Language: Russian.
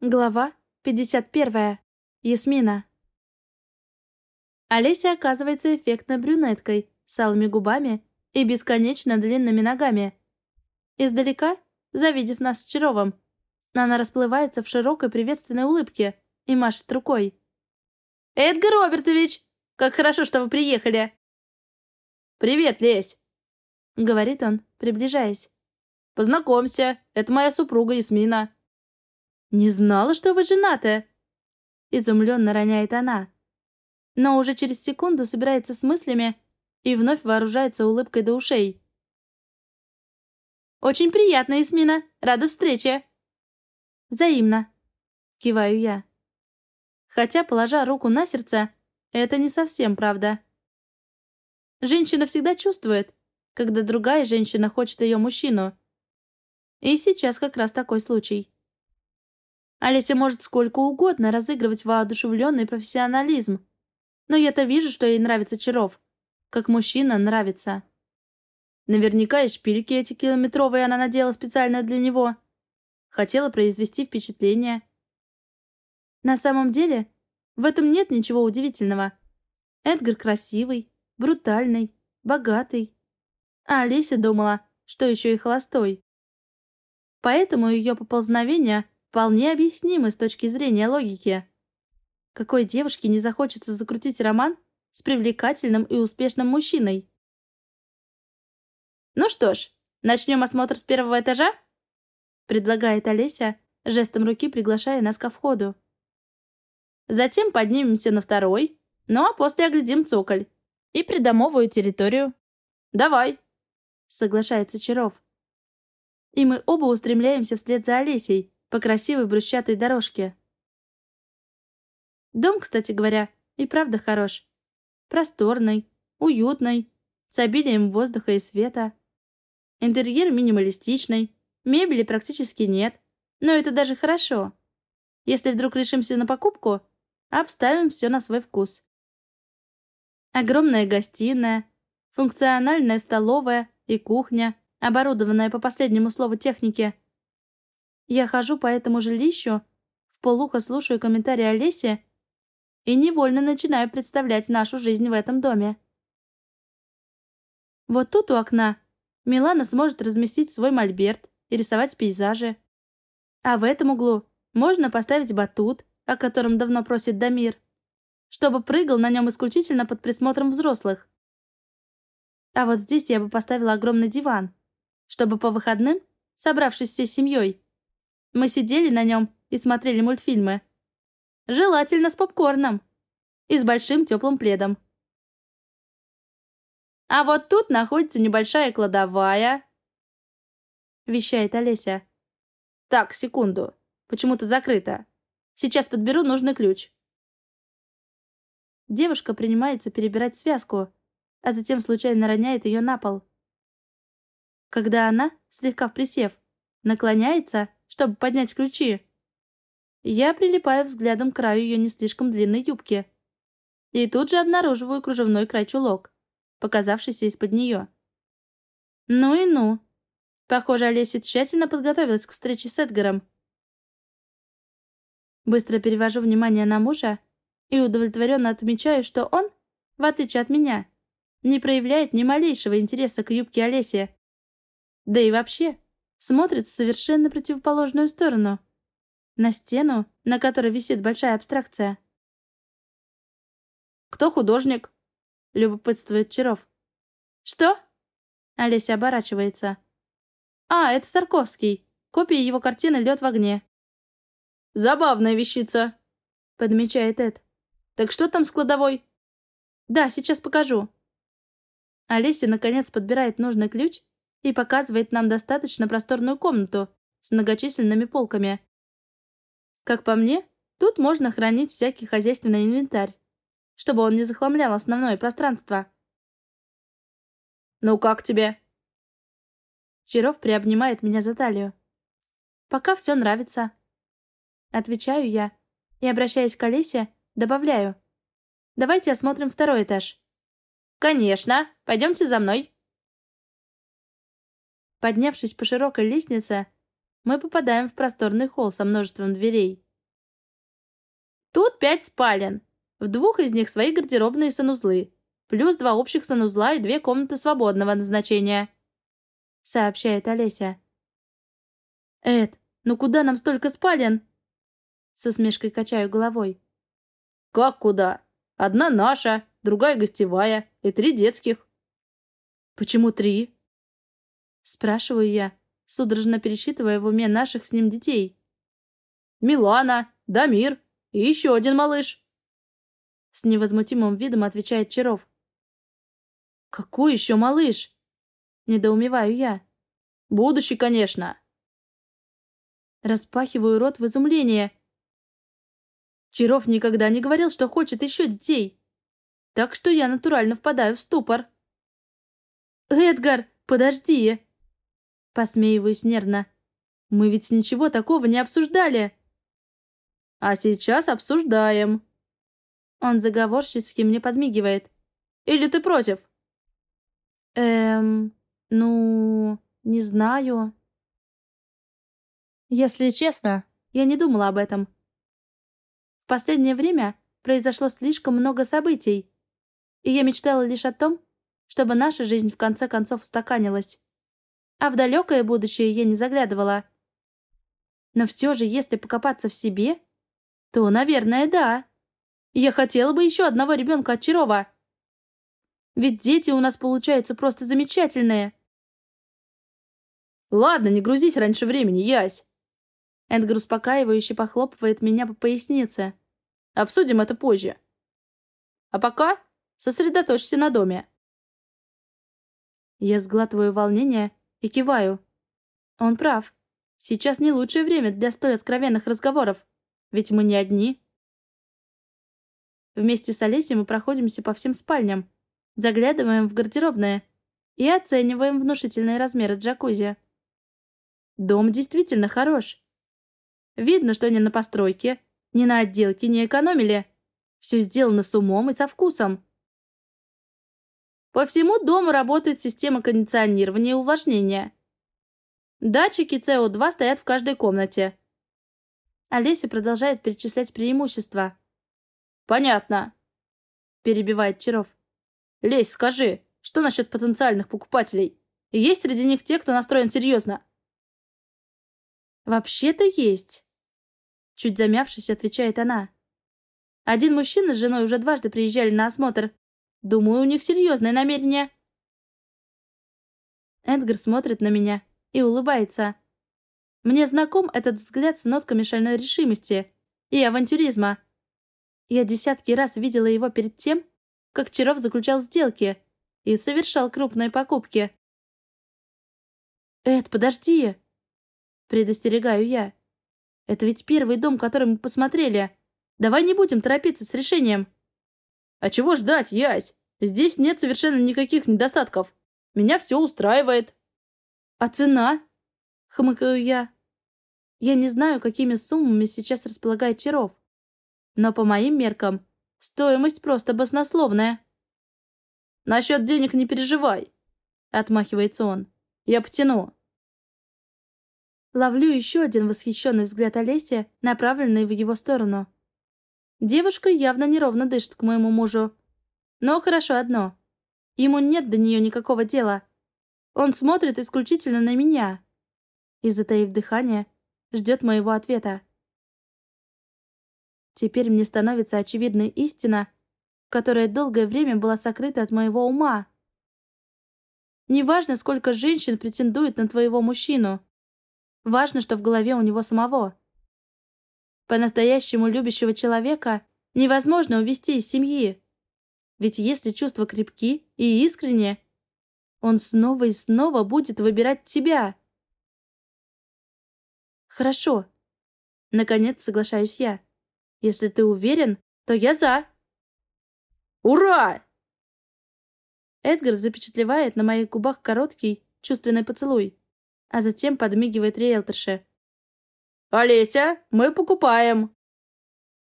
Глава 51. Ясмина. Олеся оказывается эффектной брюнеткой, с алыми губами и бесконечно длинными ногами. Издалека, завидев нас с Чаровым, она расплывается в широкой приветственной улыбке и машет рукой. «Эдгар Робертович! Как хорошо, что вы приехали!» «Привет, Лесь!» — говорит он, приближаясь. «Познакомься, это моя супруга Ясмина». «Не знала, что вы женаты!» Изумленно роняет она. Но уже через секунду собирается с мыслями и вновь вооружается улыбкой до ушей. «Очень приятно, Ясмина. Рада встрече!» «Взаимно!» Киваю я. Хотя, положа руку на сердце, это не совсем правда. Женщина всегда чувствует, когда другая женщина хочет ее мужчину. И сейчас как раз такой случай. Олеся может сколько угодно разыгрывать воодушевленный профессионализм. Но я-то вижу, что ей нравится Чаров. Как мужчина нравится. Наверняка и шпильки эти километровые она надела специально для него. Хотела произвести впечатление. На самом деле, в этом нет ничего удивительного. Эдгар красивый, брутальный, богатый. А Олеся думала, что еще и холостой. Поэтому ее поползновения вполне объяснимы с точки зрения логики. Какой девушке не захочется закрутить роман с привлекательным и успешным мужчиной? «Ну что ж, начнем осмотр с первого этажа?» предлагает Олеся, жестом руки приглашая нас ко входу. Затем поднимемся на второй, ну а после оглядим цоколь и придомовую территорию. «Давай!» — соглашается Чаров. И мы оба устремляемся вслед за Олесей, по красивой брусчатой дорожке. Дом, кстати говоря, и правда хорош. Просторный, уютный, с обилием воздуха и света. Интерьер минималистичный, мебели практически нет, но это даже хорошо. Если вдруг решимся на покупку, обставим все на свой вкус. Огромная гостиная, функциональная столовая и кухня, оборудованная по последнему слову техники – я хожу по этому жилищу, вполуха слушаю комментарии Олеси и невольно начинаю представлять нашу жизнь в этом доме. Вот тут у окна Милана сможет разместить свой мольберт и рисовать пейзажи. А в этом углу можно поставить батут, о котором давно просит Дамир, чтобы прыгал на нем исключительно под присмотром взрослых. А вот здесь я бы поставила огромный диван, чтобы по выходным, собравшись всей семьей, мы сидели на нем и смотрели мультфильмы. Желательно с попкорном. И с большим теплым пледом. А вот тут находится небольшая кладовая. Вещает Олеся. Так, секунду. Почему-то закрыто. Сейчас подберу нужный ключ. Девушка принимается перебирать связку, а затем случайно роняет ее на пол. Когда она, слегка присев, наклоняется, чтобы поднять ключи. Я прилипаю взглядом к краю ее не слишком длинной юбки. И тут же обнаруживаю кружевной край чулок, показавшийся из-под нее. Ну и ну. Похоже, Олеся тщательно подготовилась к встрече с Эдгаром. Быстро перевожу внимание на мужа и удовлетворенно отмечаю, что он, в отличие от меня, не проявляет ни малейшего интереса к юбке Олеси. Да и вообще, смотрит в совершенно противоположную сторону. На стену, на которой висит большая абстракция. «Кто художник?» — любопытствует Чаров. «Что?» — Олеся оборачивается. «А, это Сарковский. Копия его картины «Лед в огне». «Забавная вещица», — подмечает Эд. «Так что там с кладовой?» «Да, сейчас покажу». Олеся, наконец, подбирает нужный ключ и показывает нам достаточно просторную комнату с многочисленными полками. Как по мне, тут можно хранить всякий хозяйственный инвентарь, чтобы он не захламлял основное пространство. «Ну как тебе?» Чаров приобнимает меня за талию. «Пока все нравится». Отвечаю я и, обращаясь к Олесе, добавляю. «Давайте осмотрим второй этаж». «Конечно. Пойдемте за мной». Поднявшись по широкой лестнице, мы попадаем в просторный холл со множеством дверей. Тут пять спален. В двух из них свои гардеробные санузлы. Плюс два общих санузла и две комнаты свободного назначения. Сообщает Олеся. Эд, ну куда нам столько спален? С усмешкой качаю головой. Как куда? Одна наша, другая гостевая и три детских. Почему три? Спрашиваю я, судорожно пересчитывая в уме наших с ним детей. Милана, Дамир и еще один малыш. С невозмутимым видом отвечает Чаров. «Какой еще малыш?» Недоумеваю я. «Будущий, конечно!» Распахиваю рот в изумлении. Чаров никогда не говорил, что хочет еще детей. Так что я натурально впадаю в ступор. «Эдгар, подожди!» Посмеиваюсь нервно. «Мы ведь ничего такого не обсуждали!» «А сейчас обсуждаем!» Он заговорщицки мне подмигивает. «Или ты против?» «Эм... Ну... Не знаю...» Если честно, я не думала об этом. В последнее время произошло слишком много событий, и я мечтала лишь о том, чтобы наша жизнь в конце концов устаканилась. А в далекое будущее я не заглядывала. Но все же, если покопаться в себе, то, наверное, да. Я хотела бы еще одного ребенка от Чарова. Ведь дети у нас получаются просто замечательные. Ладно, не грузись раньше времени, Ясь. Эдгар успокаивающе похлопывает меня по пояснице. Обсудим это позже. А пока сосредоточься на доме. Я сглатываю волнение и киваю. Он прав. Сейчас не лучшее время для столь откровенных разговоров. Ведь мы не одни. Вместе с Олесей мы проходимся по всем спальням, заглядываем в гардеробные и оцениваем внушительные размеры джакузи. Дом действительно хорош. Видно, что ни на постройке, ни на отделке не экономили. Все сделано с умом и со вкусом. По всему дому работает система кондиционирования и увлажнения. Датчики СО2 стоят в каждой комнате. Олеся продолжает перечислять преимущества. «Понятно», — перебивает Чаров. «Лесь, скажи, что насчет потенциальных покупателей? Есть среди них те, кто настроен серьезно?» «Вообще-то есть», — чуть замявшись, отвечает она. «Один мужчина с женой уже дважды приезжали на осмотр. Думаю, у них серьезное намерение». Эдгар смотрит на меня и улыбается. Мне знаком этот взгляд с нотками шальной решимости и авантюризма. Я десятки раз видела его перед тем, как Чаров заключал сделки и совершал крупные покупки. «Эд, подожди!» Предостерегаю я. «Это ведь первый дом, который мы посмотрели. Давай не будем торопиться с решением». «А чего ждать, Ясь? Здесь нет совершенно никаких недостатков. Меня все устраивает». «А цена?» — хмыкаю я. Я не знаю, какими суммами сейчас располагает Чаров. Но по моим меркам, стоимость просто баснословная. «Насчет денег не переживай», — отмахивается он. «Я потяну». Ловлю еще один восхищенный взгляд Олеси, направленный в его сторону. Девушка явно неровно дышит к моему мужу. Но хорошо одно. Ему нет до нее никакого дела. Он смотрит исключительно на меня. И, затаив дыхание, ждет моего ответа. Теперь мне становится очевидной истина, которая долгое время была сокрыта от моего ума. Неважно, сколько женщин претендует на твоего мужчину. Важно, что в голове у него самого. По-настоящему любящего человека невозможно увести из семьи. Ведь если чувства крепки и искренне, он снова и снова будет выбирать тебя. Хорошо. Наконец соглашаюсь я. Если ты уверен, то я за. Ура! Эдгар запечатлевает на моих губах короткий, чувственный поцелуй, а затем подмигивает риэлторше. «Олеся, мы покупаем!»